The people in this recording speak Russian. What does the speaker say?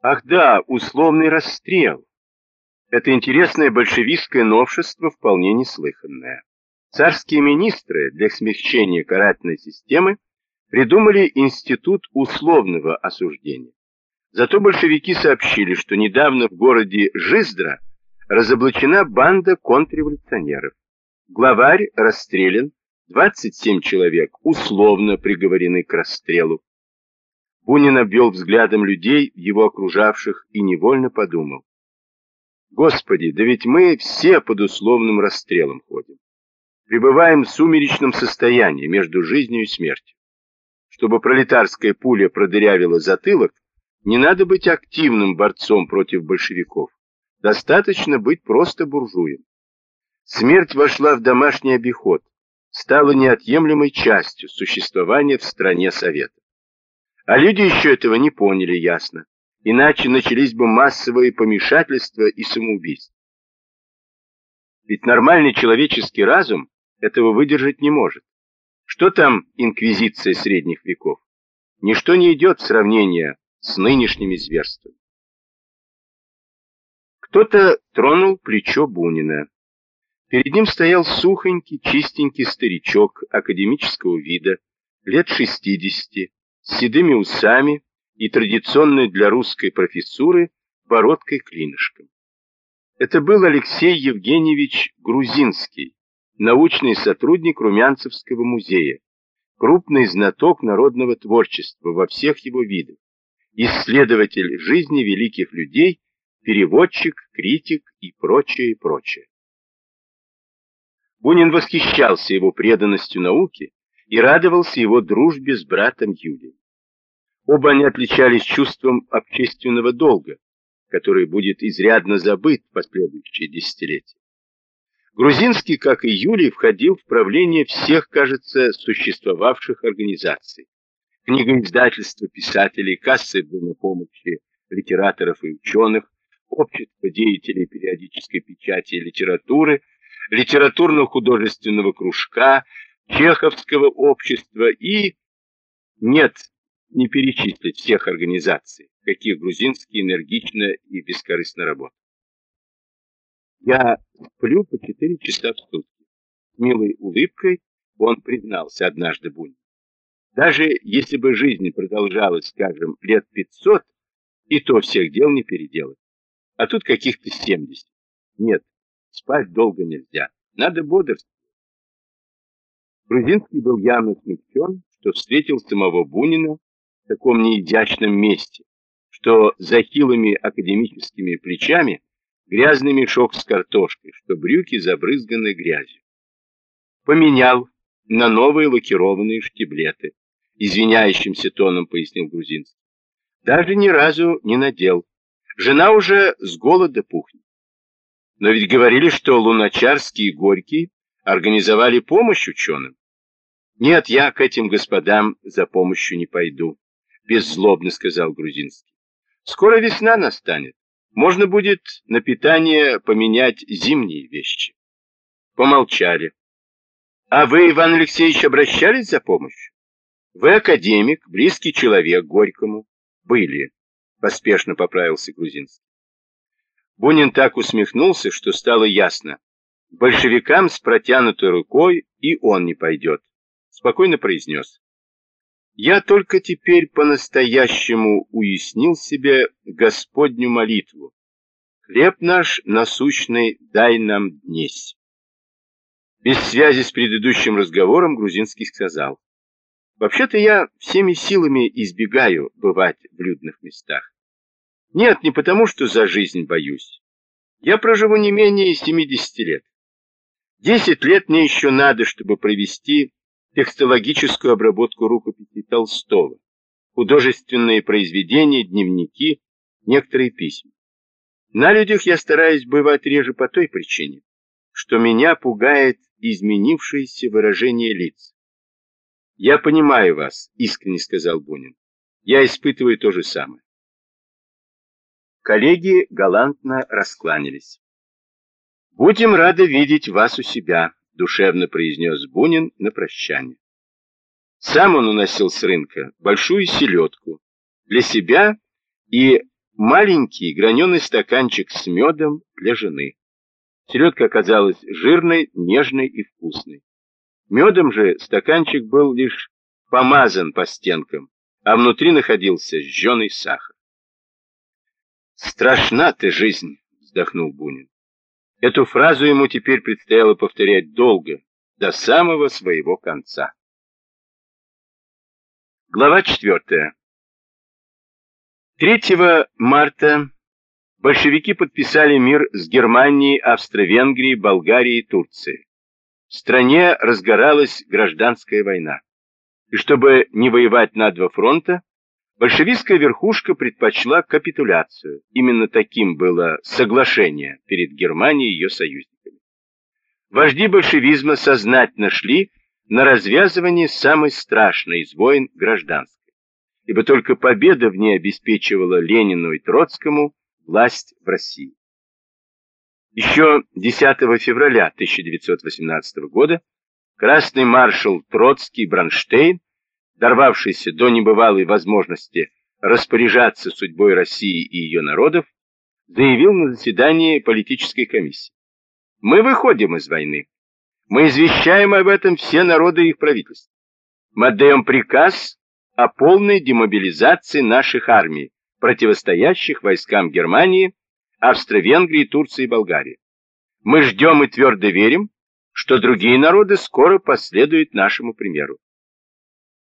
Ах да, условный расстрел. Это интересное большевистское новшество вполне неслыханное. Царские министры для смягчения карательной системы придумали институт условного осуждения. Зато большевики сообщили, что недавно в городе Жиздра разоблачена банда контрреволюционеров. Главарь расстрелян, 27 человек условно приговорены к расстрелу. Бунин обвел взглядом людей, его окружавших, и невольно подумал. Господи, да ведь мы все под условным расстрелом ходим. Пребываем в сумеречном состоянии между жизнью и смертью. Чтобы пролетарская пуля продырявила затылок, не надо быть активным борцом против большевиков. Достаточно быть просто буржуем. Смерть вошла в домашний обиход, стала неотъемлемой частью существования в стране Совета. А люди еще этого не поняли ясно, иначе начались бы массовые помешательства и самоубийства. Ведь нормальный человеческий разум этого выдержать не может. Что там инквизиция средних веков? Ничто не идет в сравнение с нынешними зверствами. Кто-то тронул плечо Бунина. Перед ним стоял сухонький, чистенький старичок академического вида, лет шестидесяти, седыми усами и традиционной для русской профессуры бородкой-клинышком. Это был Алексей Евгеньевич Грузинский, научный сотрудник Румянцевского музея, крупный знаток народного творчества во всех его видах, исследователь жизни великих людей, переводчик, критик и прочее, прочее. Бунин восхищался его преданностью науке и радовался его дружбе с братом Юлием. Оба они отличались чувством общественного долга, который будет изрядно забыт в последующие десятилетия. Грузинский, как и Юлий, входил в правление всех, кажется, существовавших организаций. Книгоиздательства писателей, кассы помощи литераторов и ученых, общество деятелей периодической печати и литературы – литературно-художественного кружка, Чеховского общества и... Нет, не перечислить всех организаций, каких грузинский энергично и бескорыстно работал. Я сплю по четыре часа в сутки. С милой улыбкой он признался однажды Бунин. Даже если бы жизнь продолжалась, скажем, лет пятьсот, и то всех дел не переделать. А тут каких-то семьдесят. Нет, Спать долго нельзя. Надо бодрствовать. Грузинский был явно смягчен, что встретил самого Бунина в таком неизящном месте, что за хилыми академическими плечами грязный мешок с картошкой, что брюки забрызганы грязью. Поменял на новые лакированные штиблеты, извиняющимся тоном пояснил Грузинский. Даже ни разу не надел. Жена уже с голода пухнет. Но ведь говорили, что Луначарский и Горький организовали помощь ученым. Нет, я к этим господам за помощью не пойду, беззлобно сказал Грузинский. Скоро весна настанет. Можно будет на питание поменять зимние вещи. Помолчали. А вы, Иван Алексеевич, обращались за помощью? Вы академик, близкий человек Горькому. Были, поспешно поправился Грузинский. Бунин так усмехнулся, что стало ясно. Большевикам с протянутой рукой и он не пойдет. Спокойно произнес. Я только теперь по-настоящему уяснил себе Господню молитву. Хлеб наш насущный дай нам днесь. Без связи с предыдущим разговором Грузинский сказал. Вообще-то я всеми силами избегаю бывать в людных местах. Нет, не потому, что за жизнь боюсь. Я проживу не менее 70 лет. Десять лет мне еще надо, чтобы провести текстологическую обработку рукописей Толстого, художественные произведения, дневники, некоторые письма. На людях я стараюсь бывать реже по той причине, что меня пугает изменившееся выражение лиц. «Я понимаю вас», — искренне сказал Бунин. «Я испытываю то же самое». Коллеги галантно раскланялись. «Будем рады видеть вас у себя», — душевно произнес Бунин на прощание. Сам он уносил с рынка большую селедку для себя и маленький граненый стаканчик с медом для жены. Селедка оказалась жирной, нежной и вкусной. Медом же стаканчик был лишь помазан по стенкам, а внутри находился сжженный сахар. «Страшна ты жизнь!» — вздохнул Бунин. Эту фразу ему теперь предстояло повторять долго, до самого своего конца. Глава 4. 3 марта большевики подписали мир с Германией, Австро-Венгрией, Болгарией и Турцией. В стране разгоралась гражданская война. И чтобы не воевать на два фронта, большевистская верхушка предпочла капитуляцию. Именно таким было соглашение перед Германией и ее союзниками. Вожди большевизма сознательно шли на развязывание самой страшной из войн гражданской, ибо только победа в ней обеспечивала Ленину и Троцкому власть в России. Еще 10 февраля 1918 года красный маршал Троцкий Бронштейн, дорвавшийся до небывалой возможности распоряжаться судьбой России и ее народов, заявил на заседании политической комиссии. Мы выходим из войны. Мы извещаем об этом все народы и их правительства. Мы отдаем приказ о полной демобилизации наших армий, противостоящих войскам Германии, Австро-Венгрии, Турции и Болгарии. Мы ждем и твердо верим, что другие народы скоро последуют нашему примеру.